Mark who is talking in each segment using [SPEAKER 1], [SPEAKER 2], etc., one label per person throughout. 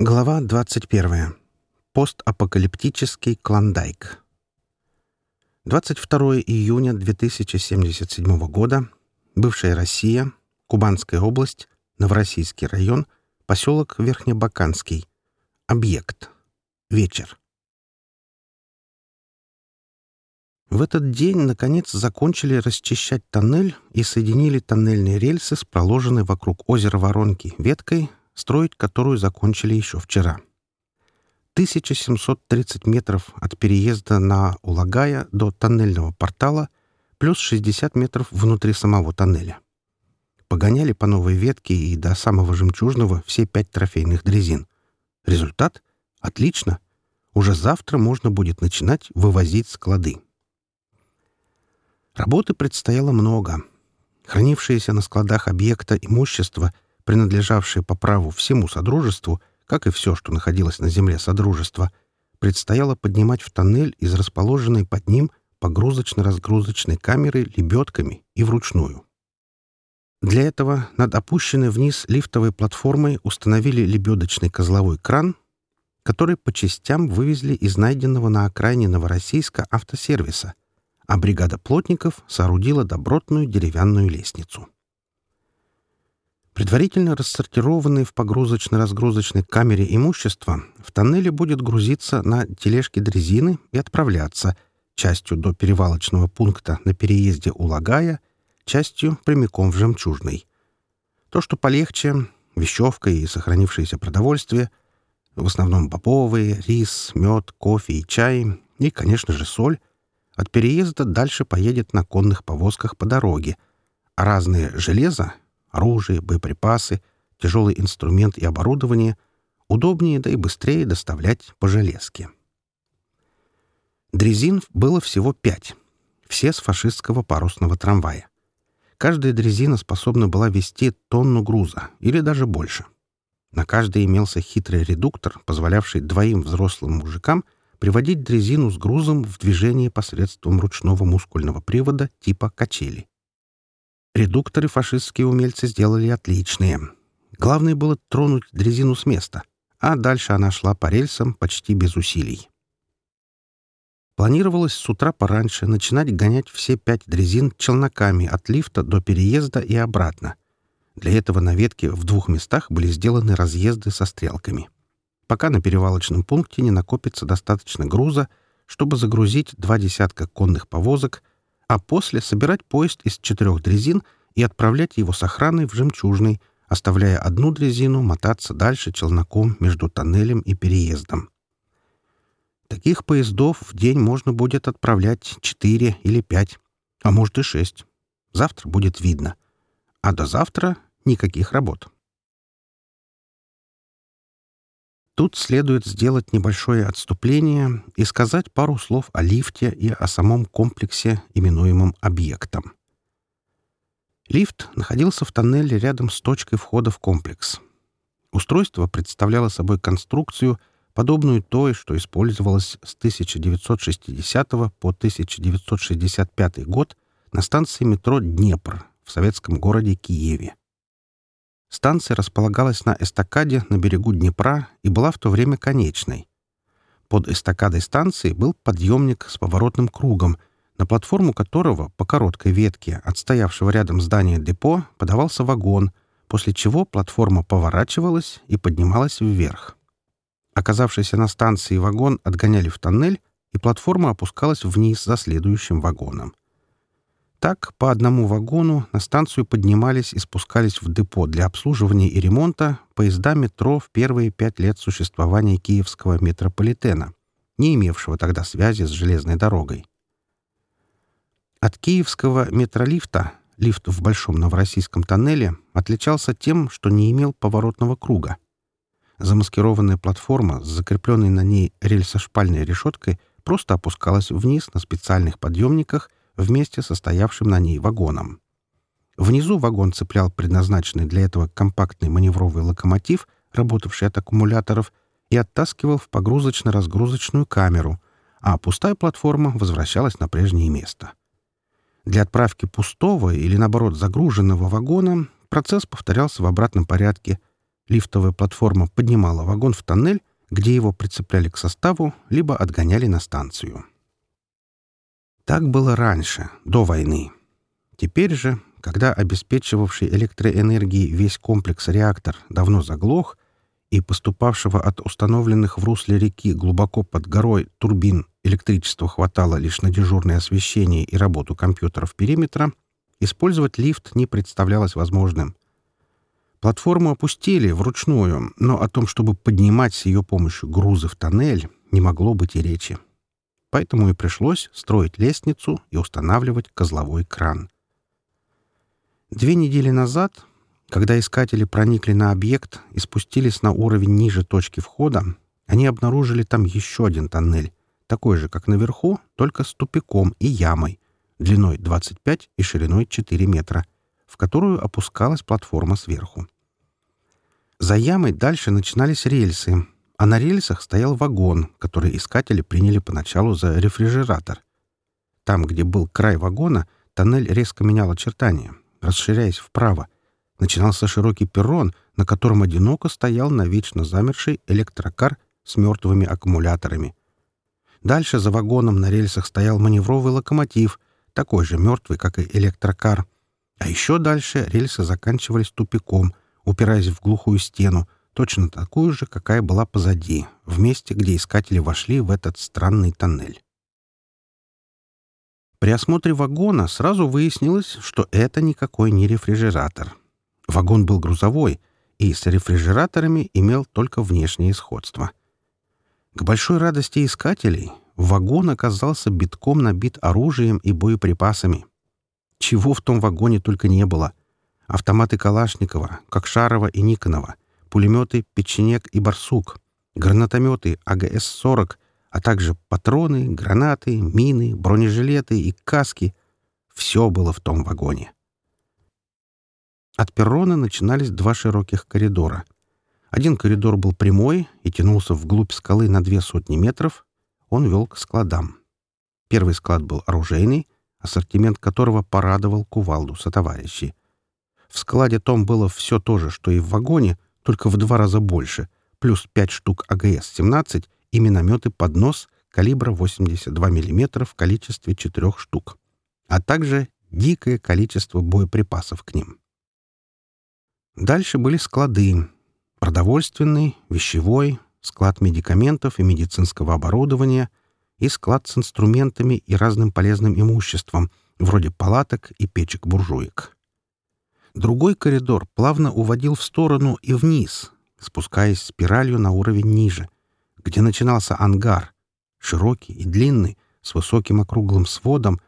[SPEAKER 1] Глава 21. Постапокалиптический Клондайк. 22 июня 2077 года. Бывшая Россия, Кубанская область, Новороссийский район, поселок Верхнебаканский. Объект. Вечер. В этот день, наконец, закончили расчищать тоннель и соединили тоннельные рельсы с проложенной вокруг озера Воронки веткой строить которую закончили еще вчера. 1730 метров от переезда на Улагая до тоннельного портала плюс 60 метров внутри самого тоннеля. Погоняли по новой ветке и до самого жемчужного все пять трофейных дрезин. Результат? Отлично! Уже завтра можно будет начинать вывозить склады. Работы предстояло много. Хранившиеся на складах объекта имущество — принадлежавшее по праву всему Содружеству, как и все, что находилось на земле Содружества, предстояло поднимать в тоннель из расположенной под ним погрузочно-разгрузочной камеры лебедками и вручную. Для этого над опущенной вниз лифтовой платформой установили лебедочный козловой кран, который по частям вывезли из найденного на окраине Новороссийска автосервиса, а бригада плотников соорудила добротную деревянную лестницу. Предварительно рассортированные в погрузочно-разгрузочной камере имущество в тоннеле будет грузиться на тележки дрезины и отправляться, частью до перевалочного пункта на переезде у Лагая, частью прямиком в Жемчужный. То, что полегче, вещевка и сохранившееся продовольствие, в основном бобовые, рис, мед, кофе и чай, и, конечно же, соль, от переезда дальше поедет на конных повозках по дороге, а разные железо оружие, боеприпасы, тяжелый инструмент и оборудование удобнее да и быстрее доставлять по железке. Дрезин было всего пять, все с фашистского парусного трамвая. Каждая дрезина способна была вести тонну груза или даже больше. На каждой имелся хитрый редуктор, позволявший двоим взрослым мужикам приводить дрезину с грузом в движение посредством ручного мускульного привода типа качели. Редукторы фашистские умельцы сделали отличные. Главное было тронуть дрезину с места, а дальше она шла по рельсам почти без усилий. Планировалось с утра пораньше начинать гонять все пять дрезин челноками от лифта до переезда и обратно. Для этого на ветке в двух местах были сделаны разъезды со стрелками. Пока на перевалочном пункте не накопится достаточно груза, чтобы загрузить два десятка конных повозок, а после собирать поезд из четырех дрезин и отправлять его с охраной в «Жемчужный», оставляя одну дрезину мотаться дальше челноком между тоннелем и переездом. Таких поездов в день можно будет отправлять четыре или пять, а может и шесть. Завтра будет видно. А до завтра никаких работ. Тут следует сделать небольшое отступление и сказать пару слов о лифте и о самом комплексе, именуемом объектом. Лифт находился в тоннеле рядом с точкой входа в комплекс. Устройство представляло собой конструкцию, подобную той, что использовалась с 1960 по 1965 год на станции метро «Днепр» в советском городе Киеве. Станция располагалась на эстакаде на берегу Днепра и была в то время конечной. Под эстакадой станции был подъемник с поворотным кругом, на платформу которого по короткой ветке отстоявшего рядом здания депо подавался вагон, после чего платформа поворачивалась и поднималась вверх. Оказавшийся на станции вагон отгоняли в тоннель, и платформа опускалась вниз за следующим вагоном. Так, по одному вагону на станцию поднимались и спускались в депо для обслуживания и ремонта поезда метро в первые пять лет существования киевского метрополитена, не имевшего тогда связи с железной дорогой. От киевского метролифта, лифт в Большом Новороссийском тоннеле, отличался тем, что не имел поворотного круга. Замаскированная платформа с закрепленной на ней рельсошпальной решеткой просто опускалась вниз на специальных подъемниках вместе со стоявшим на ней вагоном. Внизу вагон цеплял предназначенный для этого компактный маневровый локомотив, работавший от аккумуляторов, и оттаскивал в погрузочно-разгрузочную камеру, а пустая платформа возвращалась на прежнее место. Для отправки пустого или, наоборот, загруженного вагона процесс повторялся в обратном порядке. Лифтовая платформа поднимала вагон в тоннель, где его прицепляли к составу, либо отгоняли на станцию. Так было раньше, до войны. Теперь же, когда обеспечивавший электроэнергией весь комплекс реактор давно заглох и поступавшего от установленных в русле реки глубоко под горой турбин электричества хватало лишь на дежурное освещение и работу компьютеров периметра, использовать лифт не представлялось возможным. Платформу опустили вручную, но о том, чтобы поднимать с ее помощью грузы в тоннель, не могло быть и речи поэтому и пришлось строить лестницу и устанавливать козловой кран. Две недели назад, когда искатели проникли на объект и спустились на уровень ниже точки входа, они обнаружили там еще один тоннель, такой же, как наверху, только с тупиком и ямой, длиной 25 и шириной 4 метра, в которую опускалась платформа сверху. За ямой дальше начинались рельсы — а на рельсах стоял вагон, который искатели приняли поначалу за рефрижератор. Там, где был край вагона, тоннель резко менял очертания, расширяясь вправо. Начинался широкий перрон, на котором одиноко стоял навечно замерший электрокар с мертвыми аккумуляторами. Дальше за вагоном на рельсах стоял маневровый локомотив, такой же мертвый, как и электрокар. А еще дальше рельсы заканчивались тупиком, упираясь в глухую стену, точно такую же, какая была позади, в месте, где искатели вошли в этот странный тоннель. При осмотре вагона сразу выяснилось, что это никакой не рефрижератор. Вагон был грузовой и с рефрижераторами имел только внешнее сходство. К большой радости искателей вагон оказался битком набит оружием и боеприпасами. Чего в том вагоне только не было. Автоматы Калашникова, Кокшарова и Никонова — пулеметы «Печенек» и «Барсук», гранатометы АГС-40, а также патроны, гранаты, мины, бронежилеты и каски. Все было в том вагоне. От перрона начинались два широких коридора. Один коридор был прямой и тянулся вглубь скалы на две сотни метров. Он вел к складам. Первый склад был оружейный, ассортимент которого порадовал кувалду сотоварищей. В складе том было все то же, что и в вагоне, только в два раза больше, плюс 5 штук АГС-17 и минометы под нос калибра 82 мм в количестве 4 штук, а также дикое количество боеприпасов к ним. Дальше были склады. Продовольственный, вещевой, склад медикаментов и медицинского оборудования и склад с инструментами и разным полезным имуществом, вроде палаток и печек-буржуек. Другой коридор плавно уводил в сторону и вниз, спускаясь спиралью на уровень ниже, где начинался ангар, широкий и длинный, с высоким округлым сводом,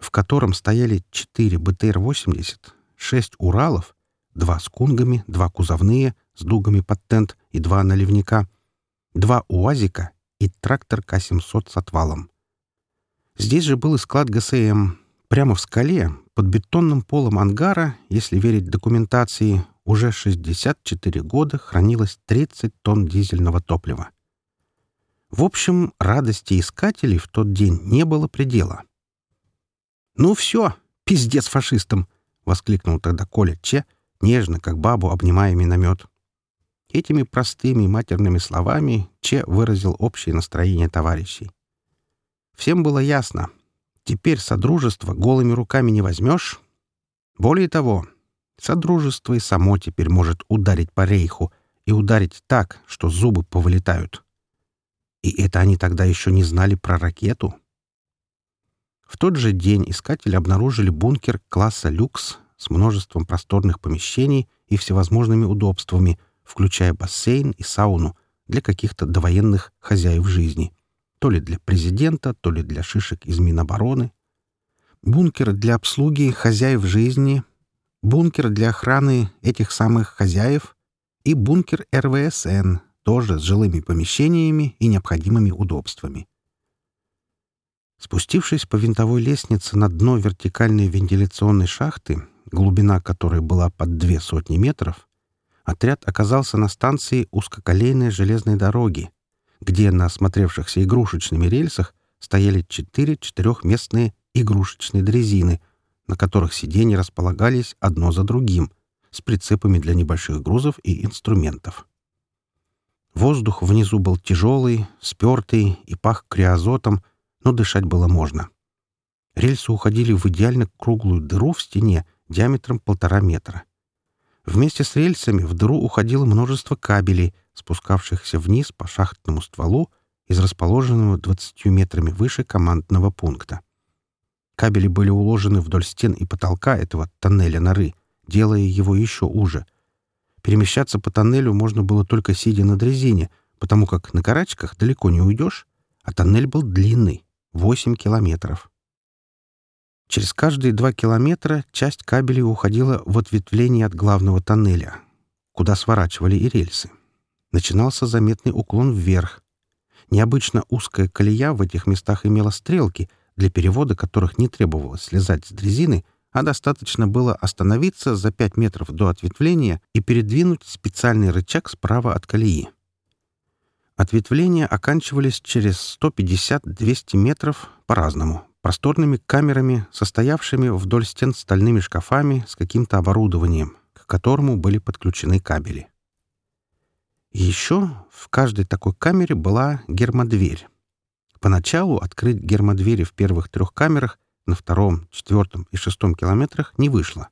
[SPEAKER 1] в котором стояли четыре БТР-80, шесть «Уралов», два с кунгами, два кузовные с дугами под тент и два наливника, два «УАЗика» и трактор К-700 с отвалом. Здесь же был и склад ГСМ, Прямо в скале, под бетонным полом ангара, если верить документации, уже 64 года хранилось 30 тонн дизельного топлива. В общем, радости искателей в тот день не было предела. «Ну все, пиздец фашистам!» — воскликнул тогда Коля Че, нежно, как бабу, обнимая миномет. Этими простыми матерными словами Че выразил общее настроение товарищей. Всем было ясно, Теперь содружество голыми руками не возьмешь. Более того, содружество и само теперь может ударить по рейху, и ударить так, что зубы повылетают. И это они тогда еще не знали про ракету. В тот же день искатели обнаружили бункер класса «Люкс» с множеством просторных помещений и всевозможными удобствами, включая бассейн и сауну для каких-то довоенных хозяев жизни — то ли для президента, то ли для шишек из Минобороны. Бункер для обслуги хозяев жизни, бункер для охраны этих самых хозяев и бункер РВСН, тоже с жилыми помещениями и необходимыми удобствами. Спустившись по винтовой лестнице на дно вертикальной вентиляционной шахты, глубина которой была под две сотни метров, отряд оказался на станции узкоколейной железной дороги, где на осмотревшихся игрушечными рельсах стояли четыре четырехместные игрушечные дрезины, на которых сиденья располагались одно за другим, с прицепами для небольших грузов и инструментов. Воздух внизу был тяжелый, спертый и пах криозотом, но дышать было можно. Рельсы уходили в идеально круглую дыру в стене диаметром полтора метра — Вместе с рельсами в дыру уходило множество кабелей, спускавшихся вниз по шахтному стволу из расположенного 20 метрами выше командного пункта. Кабели были уложены вдоль стен и потолка этого тоннеля норы, делая его еще уже. Перемещаться по тоннелю можно было только сидя на дрезине, потому как на карачках далеко не уйдешь, а тоннель был длинный — 8 километров. Через каждые два километра часть кабелей уходила в ответвление от главного тоннеля, куда сворачивали и рельсы. Начинался заметный уклон вверх. Необычно узкая колея в этих местах имела стрелки, для перевода которых не требовалось слезать с дрезины, а достаточно было остановиться за 5 метров до ответвления и передвинуть специальный рычаг справа от колеи. Ответвления оканчивались через 150-200 метров по-разному, просторными камерами, состоявшими вдоль стен стальными шкафами с каким-то оборудованием, к которому были подключены кабели. Еще в каждой такой камере была гермодверь. Поначалу открыть гермодвери в первых трех камерах на втором, четвертом и шестом километрах не вышло.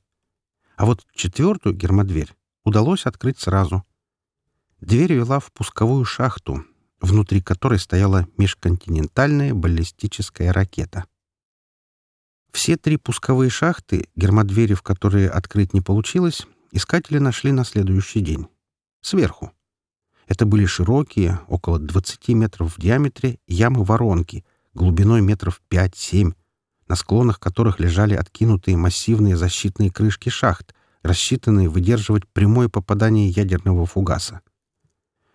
[SPEAKER 1] А вот четвертую гермодверь удалось открыть сразу. Дверь вела в пусковую шахту, внутри которой стояла межконтинентальная баллистическая ракета. Все три пусковые шахты, гермодвери в которые открыть не получилось, искатели нашли на следующий день. Сверху. Это были широкие, около 20 метров в диаметре, ямы-воронки, глубиной метров 5-7, на склонах которых лежали откинутые массивные защитные крышки шахт, рассчитанные выдерживать прямое попадание ядерного фугаса.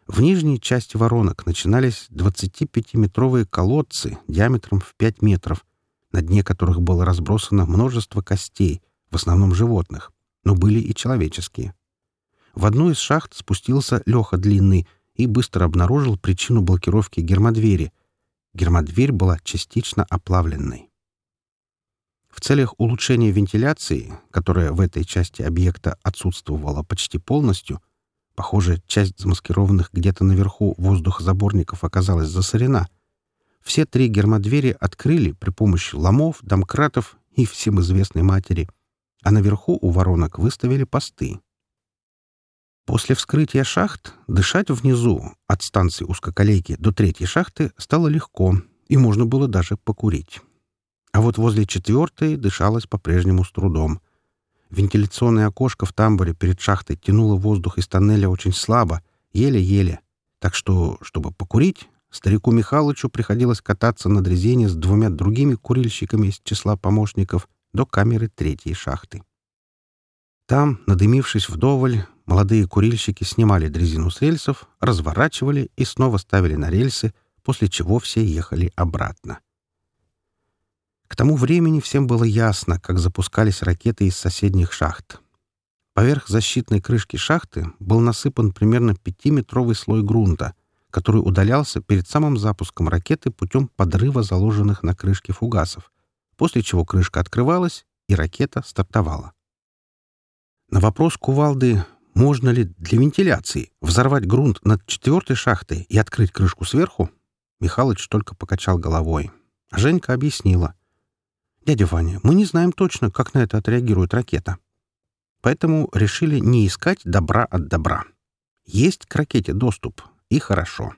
[SPEAKER 1] В нижней части воронок начинались 25-метровые колодцы диаметром в 5 метров, на дне которых было разбросано множество костей, в основном животных, но были и человеческие. В одну из шахт спустился Леха Длинный и быстро обнаружил причину блокировки гермодвери. Гермодверь была частично оплавленной. В целях улучшения вентиляции, которая в этой части объекта отсутствовала почти полностью, похоже, часть замаскированных где-то наверху воздухозаборников оказалась засорена — все три гермодвери открыли при помощи ломов, домкратов и всем известной матери, а наверху у воронок выставили посты. После вскрытия шахт дышать внизу от станции узкоколейки до третьей шахты стало легко, и можно было даже покурить. А вот возле четвертой дышалось по-прежнему с трудом. Вентиляционное окошко в тамбуре перед шахтой тянуло воздух из тоннеля очень слабо, еле-еле. Так что, чтобы покурить, Старику Михалычу приходилось кататься на дрезине с двумя другими курильщиками из числа помощников до камеры третьей шахты. Там, надымившись вдоволь, молодые курильщики снимали дрезину с рельсов, разворачивали и снова ставили на рельсы, после чего все ехали обратно. К тому времени всем было ясно, как запускались ракеты из соседних шахт. Поверх защитной крышки шахты был насыпан примерно пятиметровый слой грунта — который удалялся перед самым запуском ракеты путем подрыва заложенных на крышке фугасов, после чего крышка открывалась, и ракета стартовала. На вопрос кувалды, можно ли для вентиляции взорвать грунт над четвертой шахтой и открыть крышку сверху, Михалыч только покачал головой. А Женька объяснила. «Дядя Ваня, мы не знаем точно, как на это отреагирует ракета. Поэтому решили не искать добра от добра. Есть к ракете доступ, и хорошо.